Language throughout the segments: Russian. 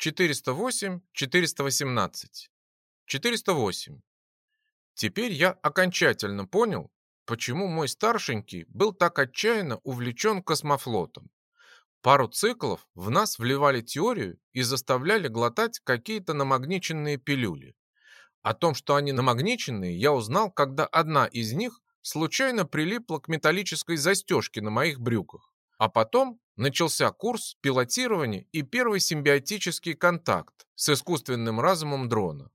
408, 418. 408. Теперь я окончательно понял, почему мой старшенький был так отчаянно увлечен космофлотом. Пару циклов в нас вливали теорию и заставляли глотать какие-то намагниченные пилюли. О том, что они намагниченные, я узнал, когда одна из них случайно прилипла к металлической застежке на моих брюках. А потом начался курс пилотирования и первый симбиотический контакт с искусственным разумом дрона.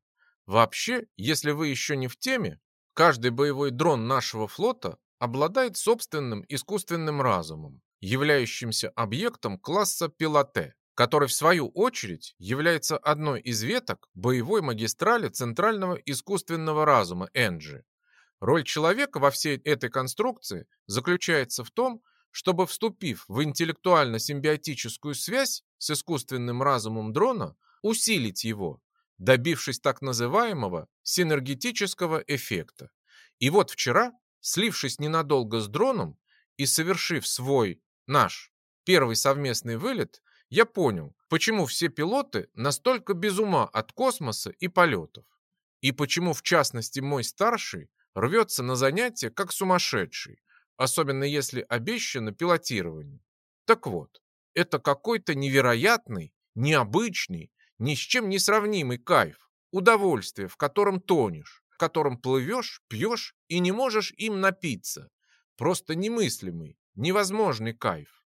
Вообще, если вы еще не в теме, каждый боевой дрон нашего флота обладает собственным искусственным разумом, являющимся объектом класса пилоте, который в свою очередь является одной из веток боевой магистрали центрального искусственного разума Энджи. Роль человека во всей этой конструкции заключается в том, чтобы, вступив в интеллектуально-симбиотическую связь с искусственным разумом дрона, усилить его, добившись так называемого синергетического эффекта. И вот вчера, слившись ненадолго с дроном и совершив свой, наш, первый совместный вылет, я понял, почему все пилоты настолько без ума от космоса и полетов. И почему, в частности, мой старший рвется на занятия как сумасшедший, особенно если обещано пилотирование. Так вот, это какой-то невероятный, необычный, ни с чем не сравнимый кайф, удовольствие, в котором тонешь, в котором плывешь, пьешь и не можешь им напиться. Просто немыслимый, невозможный кайф.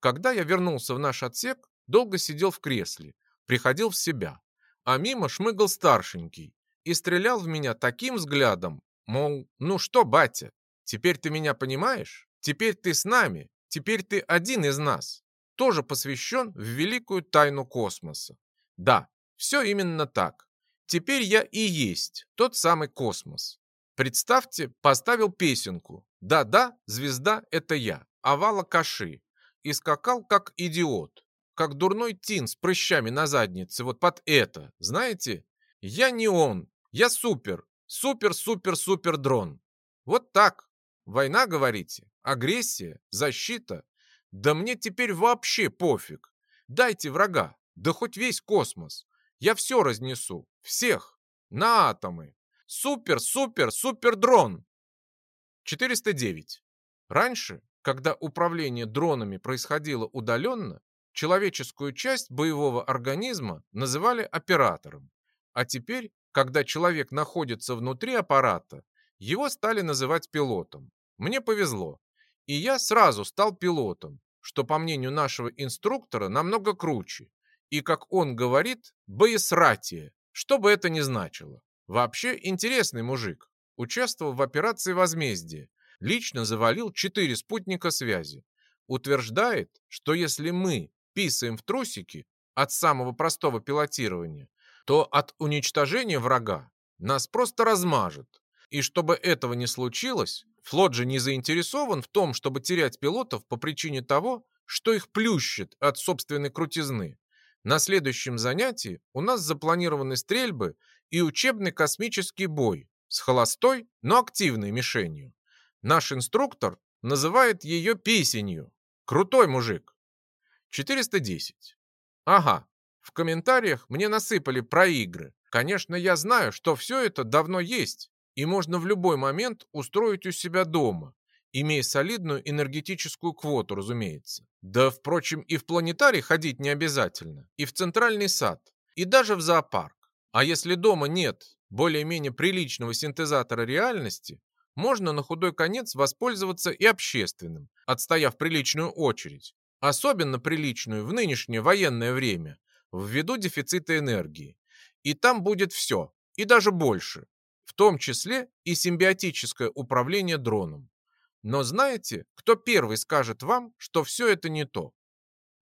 Когда я вернулся в наш отсек, долго сидел в кресле, приходил в себя, а мимо шмыгал старшенький и стрелял в меня таким взглядом, мол, ну что, батя, Теперь ты меня понимаешь? Теперь ты с нами. Теперь ты один из нас. Тоже посвящен в великую тайну космоса. Да, все именно так. Теперь я и есть тот самый космос. Представьте, поставил песенку. Да-да, звезда — это я. Овала каши. И скакал как идиот. Как дурной тин с прыщами на заднице. Вот под это. Знаете? Я не он. Я супер. Супер-супер-супер дрон. Вот так. Война, говорите? Агрессия? Защита? Да мне теперь вообще пофиг. Дайте врага, да хоть весь космос. Я все разнесу, всех, на атомы. Супер, супер, супер дрон. 409. Раньше, когда управление дронами происходило удаленно, человеческую часть боевого организма называли оператором. А теперь, когда человек находится внутри аппарата, его стали называть пилотом. Мне повезло, и я сразу стал пилотом, что, по мнению нашего инструктора, намного круче. И, как он говорит, боесратие, что бы это ни значило. Вообще интересный мужик. Участвовал в операции возмездия. Лично завалил четыре спутника связи. Утверждает, что если мы писаем в трусики от самого простого пилотирования, то от уничтожения врага нас просто размажет. И чтобы этого не случилось, Флот же не заинтересован в том, чтобы терять пилотов по причине того, что их плющит от собственной крутизны. На следующем занятии у нас запланированы стрельбы и учебный космический бой с холостой, но активной мишенью. Наш инструктор называет ее песенью. Крутой мужик. 410. Ага, в комментариях мне насыпали про игры. Конечно, я знаю, что все это давно есть, и можно в любой момент устроить у себя дома, имея солидную энергетическую квоту, разумеется. Да, впрочем, и в планетарий ходить не обязательно, и в центральный сад, и даже в зоопарк. А если дома нет более-менее приличного синтезатора реальности, можно на худой конец воспользоваться и общественным, отстояв приличную очередь, особенно приличную в нынешнее военное время, ввиду дефицита энергии. И там будет все, и даже больше, в том числе и симбиотическое управление дроном. Но знаете, кто первый скажет вам, что все это не то?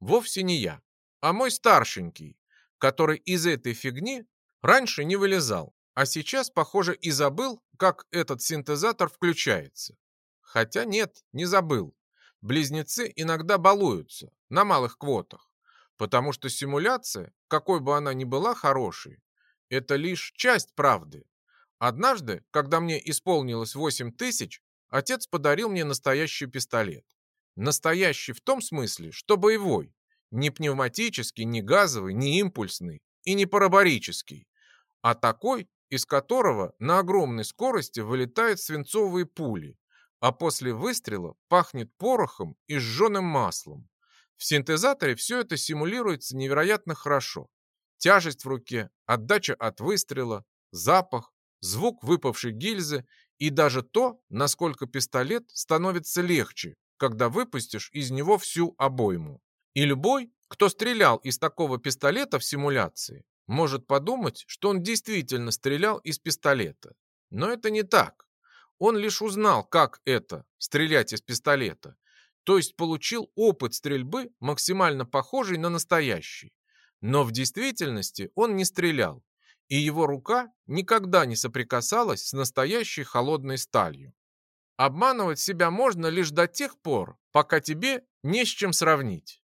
Вовсе не я, а мой старшенький, который из этой фигни раньше не вылезал, а сейчас, похоже, и забыл, как этот синтезатор включается. Хотя нет, не забыл. Близнецы иногда балуются на малых квотах, потому что симуляция, какой бы она ни была хорошей, это лишь часть правды, Однажды, когда мне исполнилось 8 тысяч, отец подарил мне настоящий пистолет. Настоящий в том смысле, что боевой. Не пневматический, не газовый, не импульсный и не парабарический, а такой, из которого на огромной скорости вылетают свинцовые пули, а после выстрела пахнет порохом и сжженным маслом. В синтезаторе все это симулируется невероятно хорошо. Тяжесть в руке, отдача от выстрела, запах, звук выпавшей гильзы и даже то, насколько пистолет становится легче, когда выпустишь из него всю обойму. И любой, кто стрелял из такого пистолета в симуляции, может подумать, что он действительно стрелял из пистолета. Но это не так. Он лишь узнал, как это – стрелять из пистолета. То есть получил опыт стрельбы, максимально похожий на настоящий. Но в действительности он не стрелял, и его рука никогда не соприкасалась с настоящей холодной сталью. Обманывать себя можно лишь до тех пор, пока тебе не с чем сравнить.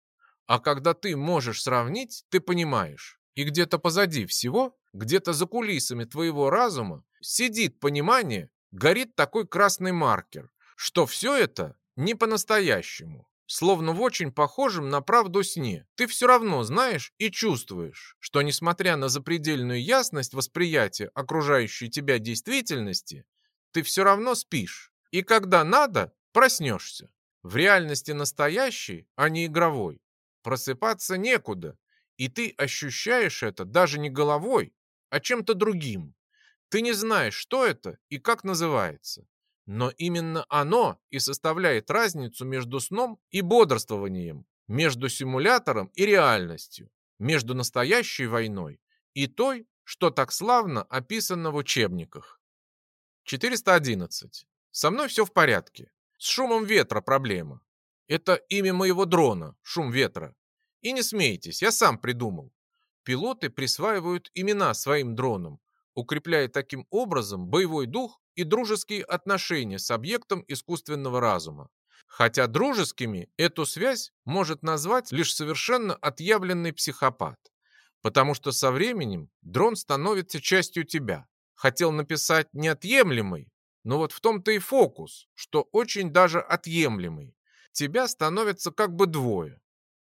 А когда ты можешь сравнить, ты понимаешь, и где-то позади всего, где-то за кулисами твоего разума, сидит понимание, горит такой красный маркер, что все это не по-настоящему. Словно в очень похожем на правду сне. Ты все равно знаешь и чувствуешь, что несмотря на запредельную ясность восприятия окружающей тебя действительности, ты все равно спишь. И когда надо, проснешься. В реальности настоящей, а не игровой. Просыпаться некуда, и ты ощущаешь это даже не головой, а чем-то другим. Ты не знаешь, что это и как называется. Но именно оно и составляет разницу между сном и бодрствованием, между симулятором и реальностью, между настоящей войной и той, что так славно описано в учебниках. 411. Со мной все в порядке. С шумом ветра проблема. Это имя моего дрона, шум ветра. И не смейтесь, я сам придумал. Пилоты присваивают имена своим дронам, укрепляя таким образом боевой дух и дружеские отношения с объектом искусственного разума. Хотя дружескими эту связь может назвать лишь совершенно отъявленный психопат. Потому что со временем дрон становится частью тебя. Хотел написать неотъемлемый, но вот в том-то и фокус, что очень даже отъемлемый. Тебя становится как бы двое.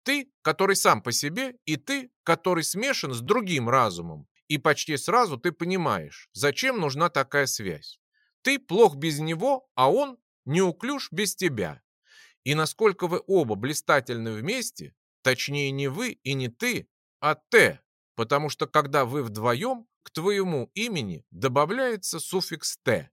Ты, который сам по себе, и ты, который смешан с другим разумом. И почти сразу ты понимаешь, зачем нужна такая связь. Ты плох без него, а он неуклюж без тебя. И насколько вы оба блистательны вместе, точнее не вы и не ты, а «те», потому что когда вы вдвоем, к твоему имени добавляется суффикс «т».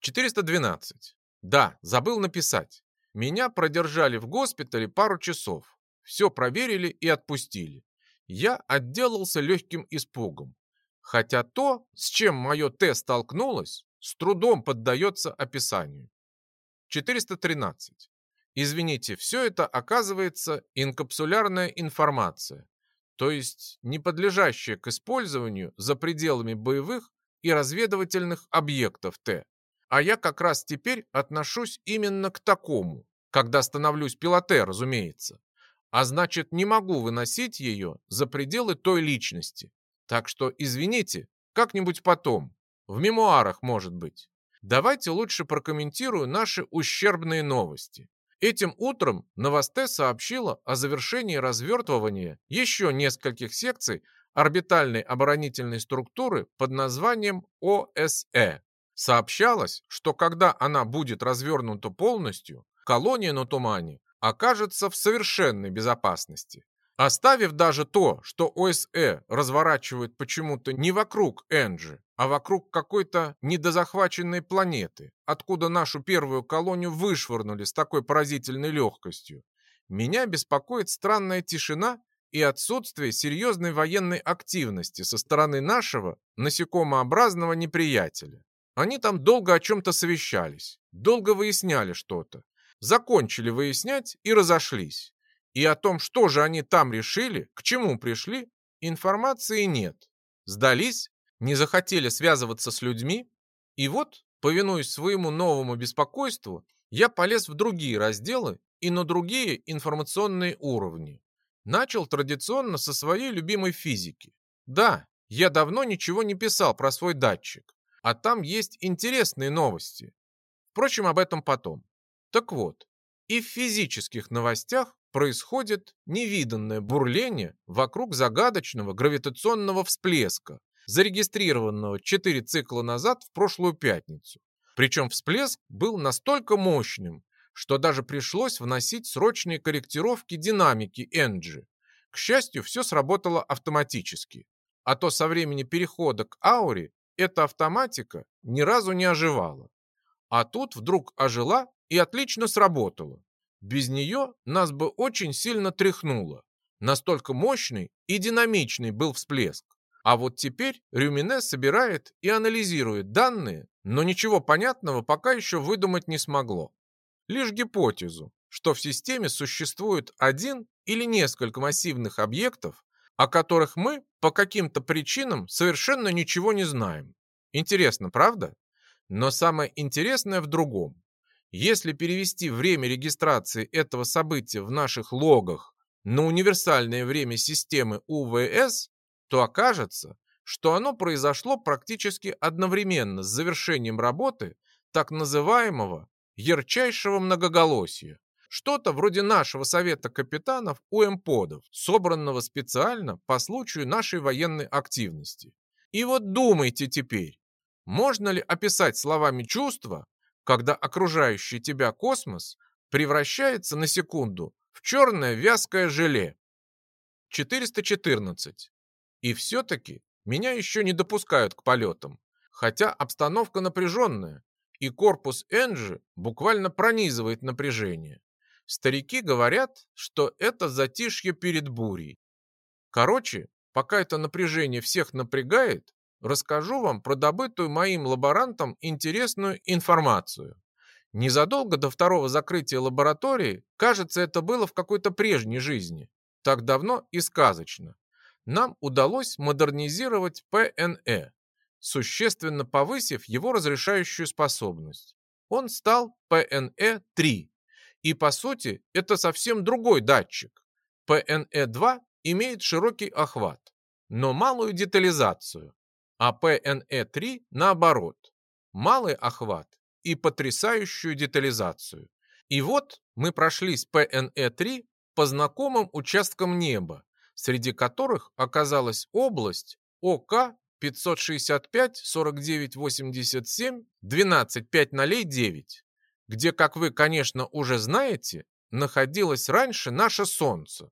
412. Да, забыл написать. Меня продержали в госпитале пару часов. Все проверили и отпустили. Я отделался легким испугом. Хотя то, с чем мое Т столкнулось, с трудом поддается описанию. 413. Извините, все это оказывается инкапсулярная информация, то есть не подлежащая к использованию за пределами боевых и разведывательных объектов Т. А я как раз теперь отношусь именно к такому, когда становлюсь пилоте, разумеется. А значит, не могу выносить ее за пределы той личности. Так что, извините, как-нибудь потом. В мемуарах, может быть. Давайте лучше прокомментирую наши ущербные новости. Этим утром Новосте сообщила о завершении развертывания еще нескольких секций орбитальной оборонительной структуры под названием ОСЭ. Сообщалось, что когда она будет развернута полностью, колония на тумане окажется в совершенной безопасности. Оставив даже то, что ОСЭ разворачивает почему-то не вокруг Энджи, а вокруг какой-то недозахваченной планеты, откуда нашу первую колонию вышвырнули с такой поразительной легкостью, меня беспокоит странная тишина и отсутствие серьезной военной активности со стороны нашего насекомообразного неприятеля. Они там долго о чем-то совещались, долго выясняли что-то, закончили выяснять и разошлись. И о том, что же они там решили, к чему пришли, информации нет. Сдались, не захотели связываться с людьми. И вот, повинуясь своему новому беспокойству, я полез в другие разделы и на другие информационные уровни. Начал традиционно со своей любимой физики. Да, я давно ничего не писал про свой датчик, а там есть интересные новости. Впрочем, об этом потом. Так вот, и в физических новостях происходит невиданное бурление вокруг загадочного гравитационного всплеска, зарегистрированного 4 цикла назад в прошлую пятницу. Причем всплеск был настолько мощным, что даже пришлось вносить срочные корректировки динамики Энджи. К счастью, все сработало автоматически. А то со времени перехода к ауре эта автоматика ни разу не оживала. А тут вдруг ожила и отлично сработала. Без нее нас бы очень сильно тряхнуло. Настолько мощный и динамичный был всплеск. А вот теперь Рюмине собирает и анализирует данные, но ничего понятного пока еще выдумать не смогло. Лишь гипотезу, что в системе существует один или несколько массивных объектов, о которых мы по каким-то причинам совершенно ничего не знаем. Интересно, правда? Но самое интересное в другом. Если перевести время регистрации этого события в наших логах на универсальное время системы УВС, то окажется, что оно произошло практически одновременно с завершением работы так называемого ярчайшего многоголосия. Что-то вроде нашего совета капитанов у эмподов, собранного специально по случаю нашей военной активности. И вот думайте теперь, можно ли описать словами чувства, когда окружающий тебя космос превращается на секунду в черное вязкое желе? 414. И все-таки меня еще не допускают к полетам, хотя обстановка напряженная, и корпус Энджи буквально пронизывает напряжение. Старики говорят, что это затишье перед бурей. Короче, пока это напряжение всех напрягает, расскажу вам про добытую моим лаборантам интересную информацию. Незадолго до второго закрытия лаборатории, кажется, это было в какой-то прежней жизни, так давно и сказочно, нам удалось модернизировать ПНЭ, существенно повысив его разрешающую способность. Он стал ПНЭ-3, и по сути это совсем другой датчик. PNE2 имеет широкий охват, но малую детализацию, а PNE3 наоборот, малый охват и потрясающую детализацию. И вот мы прошли с PNE3 по знакомым участкам неба, среди которых оказалась область ОК 565 49 87 12 5 0 9 где, как вы, конечно, уже знаете, находилось раньше наше Солнце.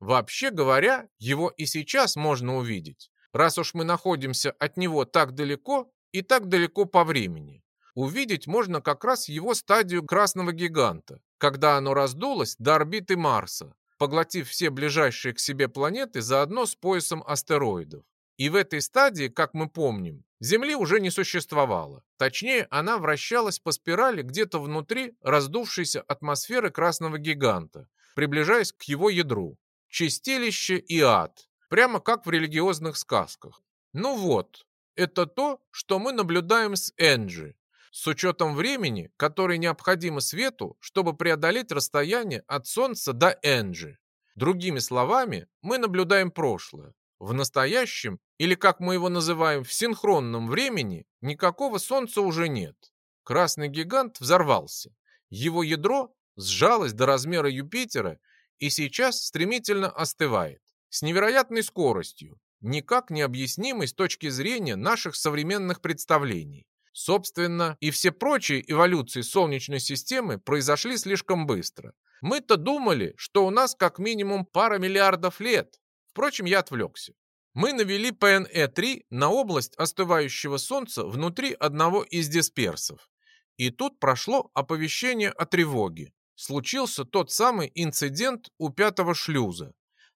Вообще говоря, его и сейчас можно увидеть, раз уж мы находимся от него так далеко и так далеко по времени. Увидеть можно как раз его стадию красного гиганта, когда оно раздулось до орбиты Марса, поглотив все ближайшие к себе планеты заодно с поясом астероидов. И в этой стадии, как мы помним, Земли уже не существовало. Точнее, она вращалась по спирали где-то внутри раздувшейся атмосферы красного гиганта, приближаясь к его ядру. Чистилище и ад, прямо как в религиозных сказках. Ну вот, это то, что мы наблюдаем с Энджи, с учетом времени, которое необходимо свету, чтобы преодолеть расстояние от Солнца до Энджи. Другими словами, мы наблюдаем прошлое. В настоящем, или как мы его называем, в синхронном времени, никакого Солнца уже нет. Красный гигант взорвался. Его ядро сжалось до размера Юпитера и сейчас стремительно остывает. С невероятной скоростью, никак не объяснимой с точки зрения наших современных представлений. Собственно, и все прочие эволюции Солнечной системы произошли слишком быстро. Мы-то думали, что у нас как минимум пара миллиардов лет, Впрочем, я отвлекся. Мы навели ПНЭ-3 на область остывающего Солнца внутри одного из дисперсов. И тут прошло оповещение о тревоге. Случился тот самый инцидент у пятого шлюза.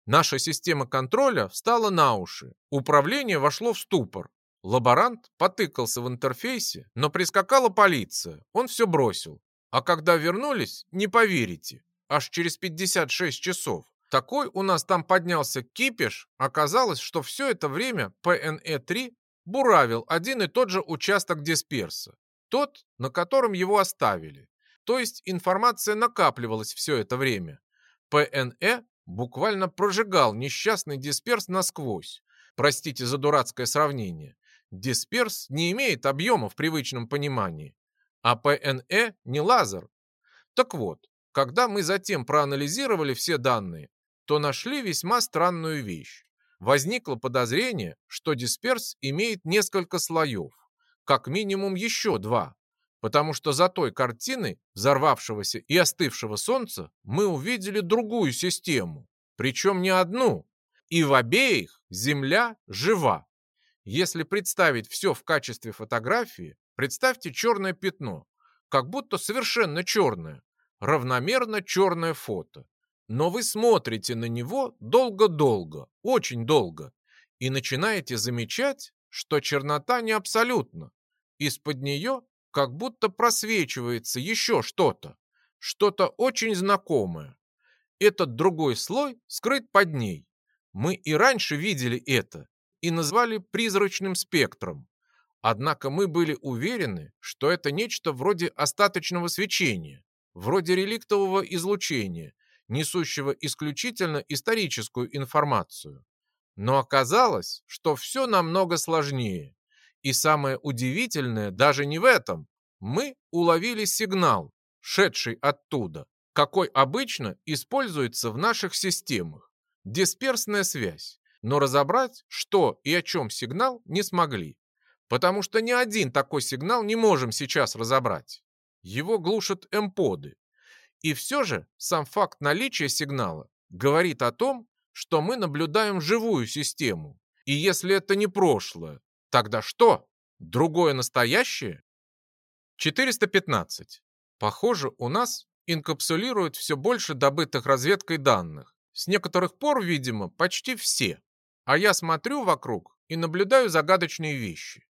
Наша система контроля встала на уши. Управление вошло в ступор. Лаборант потыкался в интерфейсе, но прискакала полиция. Он все бросил. А когда вернулись, не поверите, аж через 56 часов такой у нас там поднялся кипиш, оказалось, что все это время ПНЭ-3 буравил один и тот же участок дисперса, тот, на котором его оставили. То есть информация накапливалась все это время. ПНЭ буквально прожигал несчастный дисперс насквозь. Простите за дурацкое сравнение. Дисперс не имеет объема в привычном понимании, а ПНЭ не лазер. Так вот, Когда мы затем проанализировали все данные, то нашли весьма странную вещь. Возникло подозрение, что дисперс имеет несколько слоев, как минимум еще два, потому что за той картиной взорвавшегося и остывшего солнца мы увидели другую систему, причем не одну, и в обеих Земля жива. Если представить все в качестве фотографии, представьте черное пятно, как будто совершенно черное, равномерно черное фото. Но вы смотрите на него долго-долго, очень долго, и начинаете замечать, что чернота не абсолютна. Из-под нее как будто просвечивается еще что-то, что-то очень знакомое. Этот другой слой скрыт под ней. Мы и раньше видели это и назвали призрачным спектром. Однако мы были уверены, что это нечто вроде остаточного свечения, вроде реликтового излучения, несущего исключительно историческую информацию. Но оказалось, что все намного сложнее. И самое удивительное даже не в этом. Мы уловили сигнал, шедший оттуда, какой обычно используется в наших системах. Дисперсная связь. Но разобрать, что и о чем сигнал, не смогли. Потому что ни один такой сигнал не можем сейчас разобрать. Его глушат эмподы, и все же сам факт наличия сигнала говорит о том, что мы наблюдаем живую систему. И если это не прошлое, тогда что? Другое настоящее? 415. Похоже, у нас инкапсулируют все больше добытых разведкой данных. С некоторых пор, видимо, почти все. А я смотрю вокруг и наблюдаю загадочные вещи.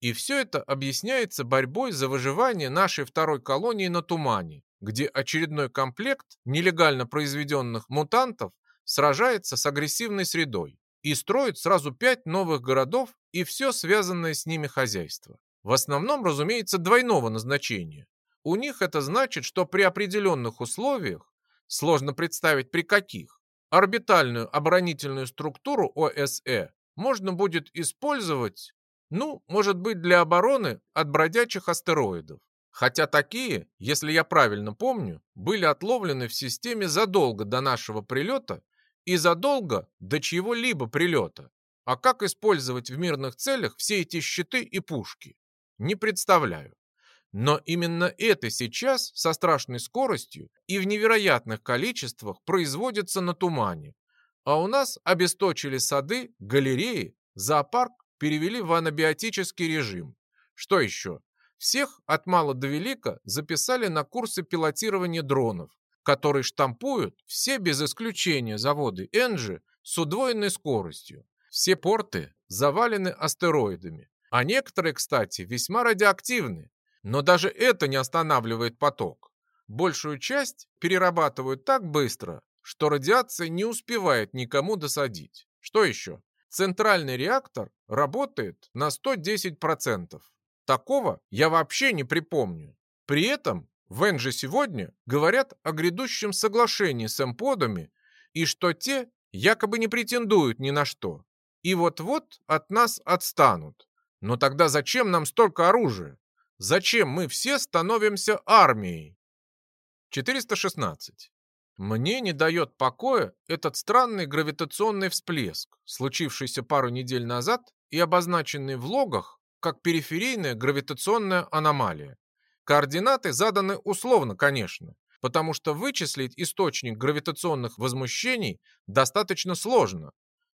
И все это объясняется борьбой за выживание нашей второй колонии на Тумане, где очередной комплект нелегально произведенных мутантов сражается с агрессивной средой и строит сразу пять новых городов и все связанное с ними хозяйство. В основном, разумеется, двойного назначения. У них это значит, что при определенных условиях, сложно представить при каких, орбитальную оборонительную структуру ОСЭ можно будет использовать, ну, может быть, для обороны от бродячих астероидов. Хотя такие, если я правильно помню, были отловлены в системе задолго до нашего прилета и задолго до чьего-либо прилета. А как использовать в мирных целях все эти щиты и пушки? Не представляю. Но именно это сейчас со страшной скоростью и в невероятных количествах производится на тумане. А у нас обесточили сады, галереи, зоопарк перевели в анабиотический режим. Что еще? Всех от мала до велика записали на курсы пилотирования дронов, которые штампуют все без исключения заводы Энджи с удвоенной скоростью. Все порты завалены астероидами, а некоторые, кстати, весьма радиоактивны. Но даже это не останавливает поток. Большую часть перерабатывают так быстро, что радиация не успевает никому досадить. Что еще? Центральный реактор работает на 110%. Такого я вообще не припомню. При этом в Энже сегодня говорят о грядущем соглашении с эмподами и что те якобы не претендуют ни на что. И вот-вот от нас отстанут. Но тогда зачем нам столько оружия? Зачем мы все становимся армией? 416. Мне не дает покоя этот странный гравитационный всплеск, случившийся пару недель назад и обозначенный в логах как периферийная гравитационная аномалия. Координаты заданы условно, конечно, потому что вычислить источник гравитационных возмущений достаточно сложно.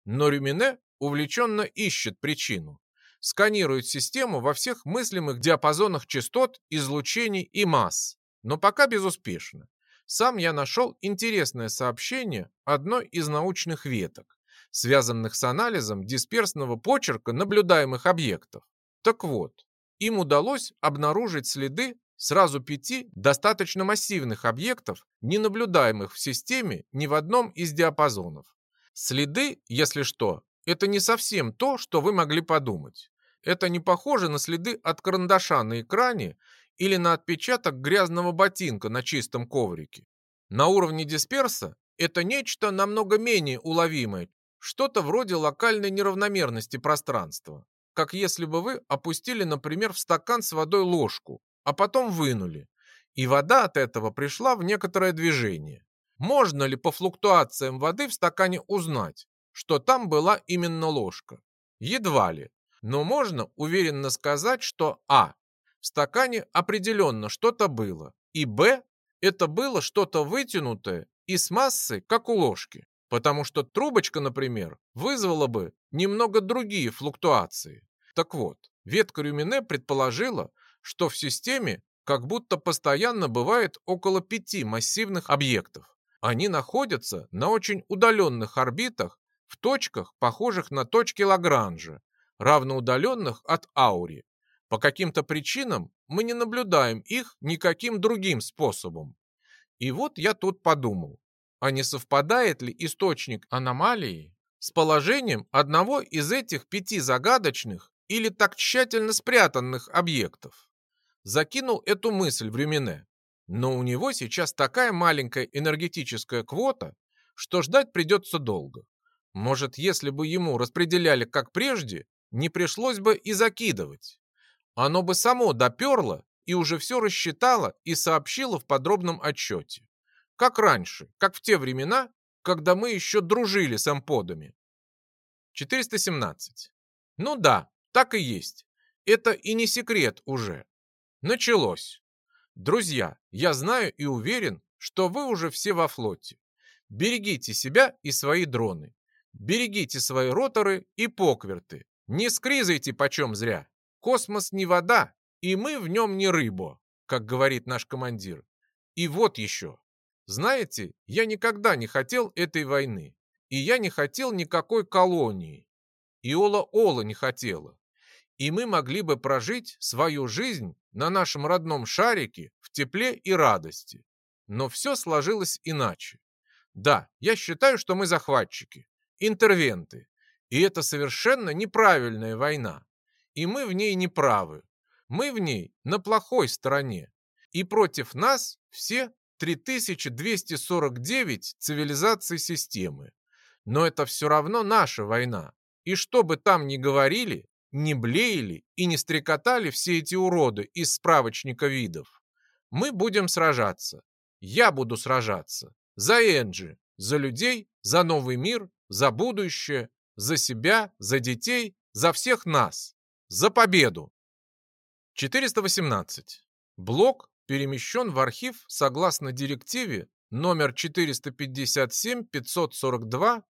Но Рюмине увлеченно ищет причину. Сканирует систему во всех мыслимых диапазонах частот, излучений и масс. Но пока безуспешно. Сам я нашел интересное сообщение одной из научных веток, связанных с анализом дисперсного почерка наблюдаемых объектов. Так вот, им удалось обнаружить следы сразу пяти достаточно массивных объектов, не наблюдаемых в системе ни в одном из диапазонов. Следы, если что, это не совсем то, что вы могли подумать. Это не похоже на следы от карандаша на экране или на отпечаток грязного ботинка на чистом коврике. На уровне дисперса это нечто намного менее уловимое, что-то вроде локальной неравномерности пространства как если бы вы опустили, например, в стакан с водой ложку, а потом вынули. И вода от этого пришла в некоторое движение. Можно ли по флуктуациям воды в стакане узнать, что там была именно ложка? Едва ли. Но можно уверенно сказать, что А. В стакане определенно что-то было, и Б. Это было что-то вытянутое и с массой, как у ложки. Потому что трубочка, например, вызвала бы немного другие флуктуации. Так вот, ветка Рюмине предположила, что в системе как будто постоянно бывает около пяти массивных объектов. Они находятся на очень удаленных орбитах в точках, похожих на точки Лагранжа, равноудаленных от Аури. По каким-то причинам мы не наблюдаем их никаким другим способом. И вот я тут подумал, а не совпадает ли источник аномалии с положением одного из этих пяти загадочных или так тщательно спрятанных объектов? Закинул эту мысль в Рюмине. Но у него сейчас такая маленькая энергетическая квота, что ждать придется долго. Может, если бы ему распределяли как прежде, не пришлось бы и закидывать. Оно бы само доперло и уже все рассчитало и сообщило в подробном отчете. Как раньше, как в те времена, когда мы еще дружили с амподами. 417. Ну да, так и есть. Это и не секрет уже. Началось. Друзья, я знаю и уверен, что вы уже все во флоте. Берегите себя и свои дроны. Берегите свои роторы и покверты. Не скризайте почем зря. Космос не вода, и мы в нем не рыбо, как говорит наш командир. И вот еще. Знаете, я никогда не хотел этой войны. И я не хотел никакой колонии. И Ола-Ола не хотела. И мы могли бы прожить свою жизнь на нашем родном шарике в тепле и радости. Но все сложилось иначе. Да, я считаю, что мы захватчики, интервенты. И это совершенно неправильная война. И мы в ней не правы. Мы в ней на плохой стороне. И против нас все 3249 цивилизаций системы. Но это все равно наша война. И что бы там ни говорили, не блеяли и не стрекотали все эти уроды из справочника видов. Мы будем сражаться. Я буду сражаться. За Энджи, за людей, за новый мир, за будущее, за себя, за детей, за всех нас. За победу! 418. Блок перемещен в архив согласно директиве номер 457-542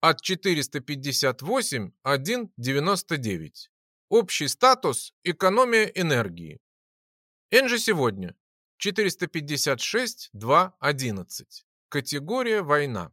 от 458.1.99. Общий статус – экономия энергии. Энжи сегодня 456.2.11. Категория «Война».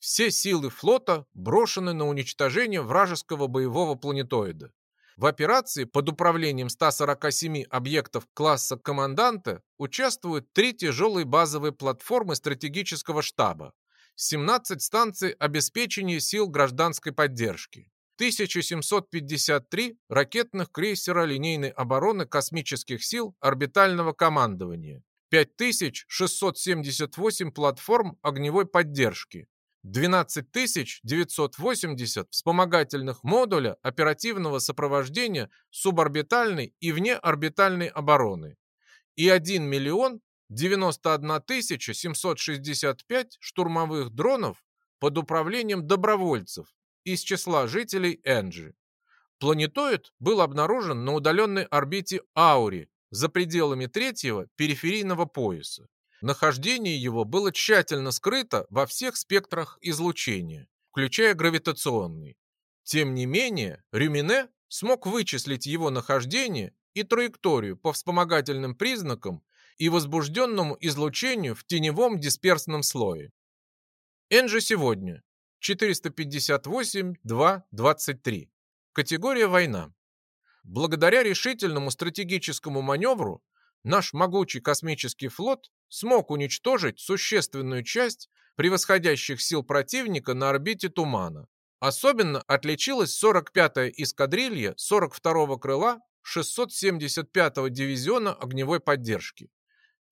Все силы флота брошены на уничтожение вражеского боевого планетоида. В операции под управлением 147 объектов класса команданта участвуют три тяжелые базовые платформы стратегического штаба, 17 станций обеспечения сил гражданской поддержки, 1753 ракетных крейсера линейной обороны космических сил орбитального командования, 5678 платформ огневой поддержки, 12980 вспомогательных модуля оперативного сопровождения суборбитальной и внеорбитальной обороны и 1 миллион 91 765 штурмовых дронов под управлением добровольцев из числа жителей Энджи. Планетоид был обнаружен на удаленной орбите Аури за пределами третьего периферийного пояса. Нахождение его было тщательно скрыто во всех спектрах излучения, включая гравитационный. Тем не менее, Рюмине смог вычислить его нахождение и траекторию по вспомогательным признакам и возбужденному излучению в теневом дисперсном слое. Энджи сегодня 458-2-23. Категория «Война». Благодаря решительному стратегическому маневру наш могучий космический флот смог уничтожить существенную часть превосходящих сил противника на орбите Тумана. Особенно отличилась 45-я эскадрилья 42-го крыла 675-го дивизиона огневой поддержки.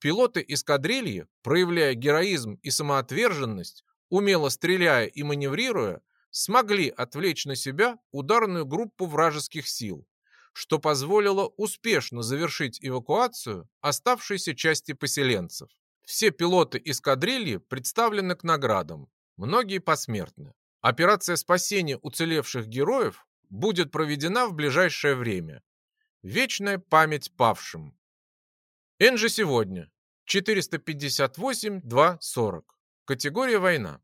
Пилоты эскадрильи, проявляя героизм и самоотверженность, умело стреляя и маневрируя, смогли отвлечь на себя ударную группу вражеских сил, что позволило успешно завершить эвакуацию оставшейся части поселенцев. Все пилоты эскадрильи представлены к наградам, многие посмертны. Операция спасения уцелевших героев будет проведена в ближайшее время. Вечная память павшим. Энджи сегодня. 458-240. Категория война.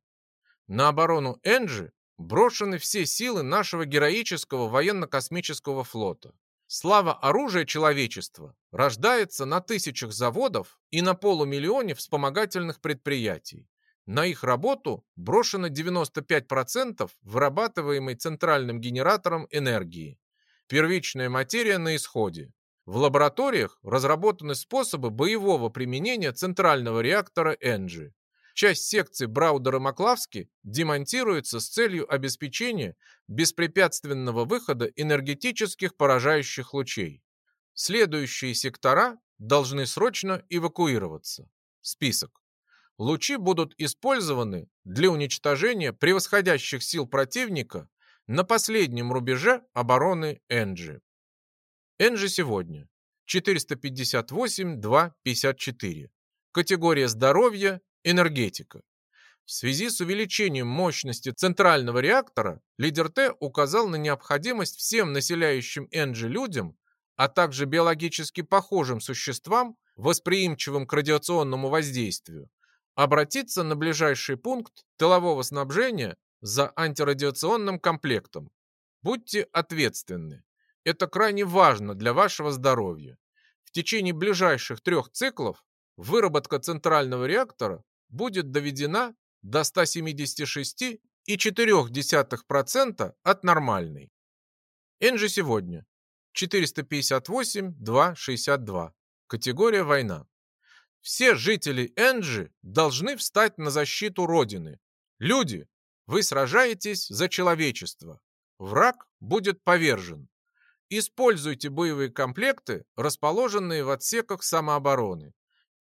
На оборону Энджи брошены все силы нашего героического военно-космического флота. Слава оружия человечества рождается на тысячах заводов и на полумиллионе вспомогательных предприятий. На их работу брошено 95% вырабатываемой центральным генератором энергии. Первичная материя на исходе. В лабораториях разработаны способы боевого применения центрального реактора Энджи. Часть секции Браудера-Маклавски демонтируется с целью обеспечения беспрепятственного выхода энергетических поражающих лучей. Следующие сектора должны срочно эвакуироваться. Список. Лучи будут использованы для уничтожения превосходящих сил противника на последнем рубеже обороны Энджи. Энджи сегодня 458-254. Категория здоровья Энергетика. В связи с увеличением мощности центрального реактора, лидер Т указал на необходимость всем населяющим Энджи людям, а также биологически похожим существам, восприимчивым к радиационному воздействию, обратиться на ближайший пункт тылового снабжения за антирадиационным комплектом. Будьте ответственны. Это крайне важно для вашего здоровья. В течение ближайших трех циклов выработка центрального реактора будет доведена до 176,4% от нормальной. Энджи сегодня 458-262. Категория война. Все жители Энджи должны встать на защиту Родины. Люди, вы сражаетесь за человечество. Враг будет повержен. Используйте боевые комплекты, расположенные в отсеках самообороны.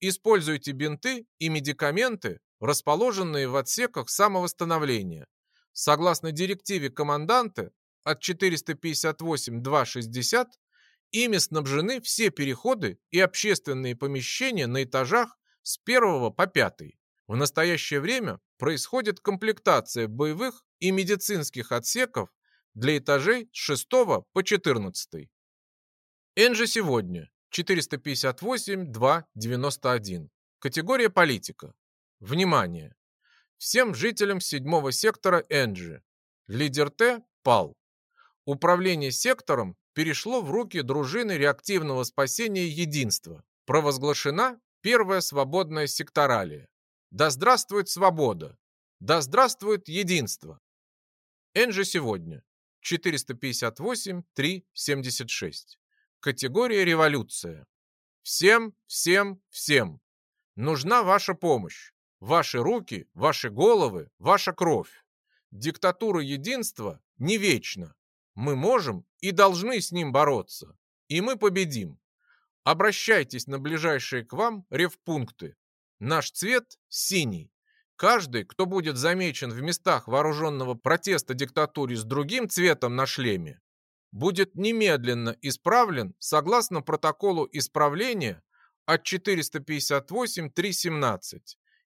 Используйте бинты и медикаменты, расположенные в отсеках самовосстановления. Согласно директиве команданта от 458.260, ими снабжены все переходы и общественные помещения на этажах с 1 по 5. В настоящее время происходит комплектация боевых и медицинских отсеков для этажей с 6 по 14. Энджи сегодня 458-291. Категория политика. Внимание! Всем жителям седьмого сектора Энджи. Лидер Т пал. Управление сектором перешло в руки дружины реактивного спасения Единства. Провозглашена первая свободная секторалия. Да здравствует свобода! Да здравствует единство! Энджи сегодня. 458-376. Категория революция. Всем, всем, всем. Нужна ваша помощь. Ваши руки, ваши головы, ваша кровь. Диктатура единства не вечна. Мы можем и должны с ним бороться. И мы победим. Обращайтесь на ближайшие к вам ревпункты. Наш цвет синий. Каждый, кто будет замечен в местах вооруженного протеста диктатуре с другим цветом на шлеме, будет немедленно исправлен согласно протоколу исправления от 458.317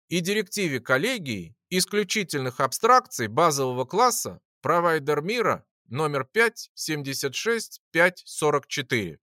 и директиве коллегии исключительных абстракций базового класса провайдер мира номер 5 76 5 44.